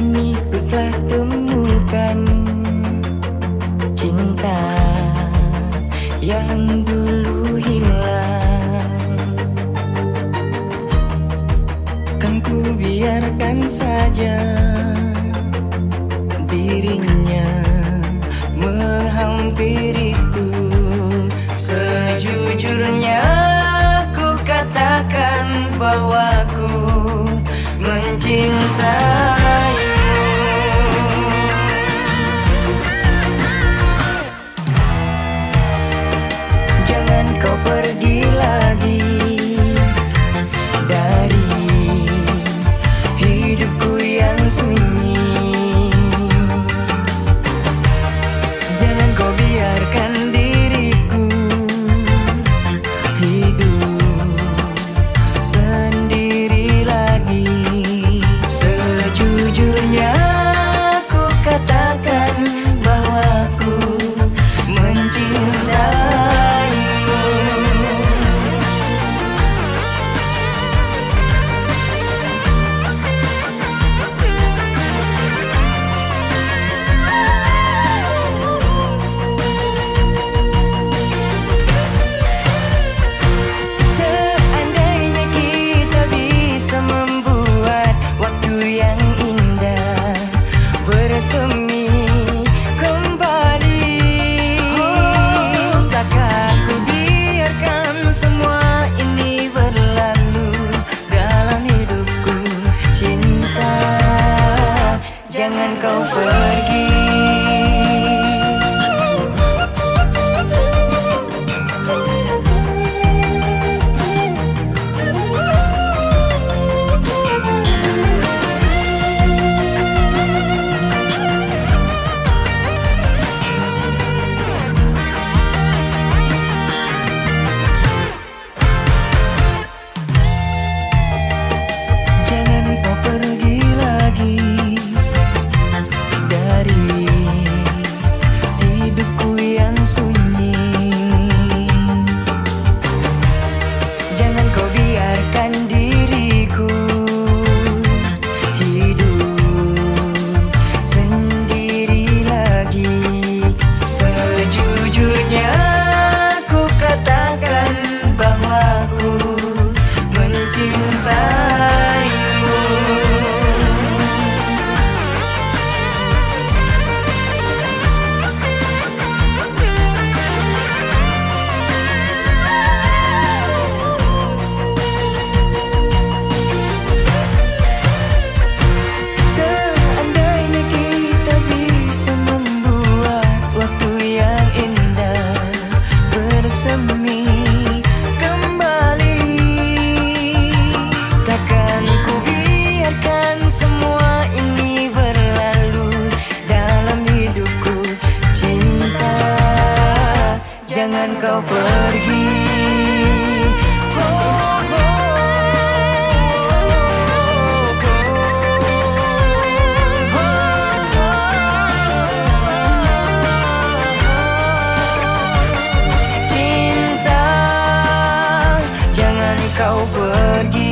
ini ku telah temukan Cinta yang dulu hilang. Kan ku biarkan saja Dirinya menghampiriku Sejujurnya ku katakan bahwa ku mencintai but again. kau pergi. Cinta, jangan kau pergi.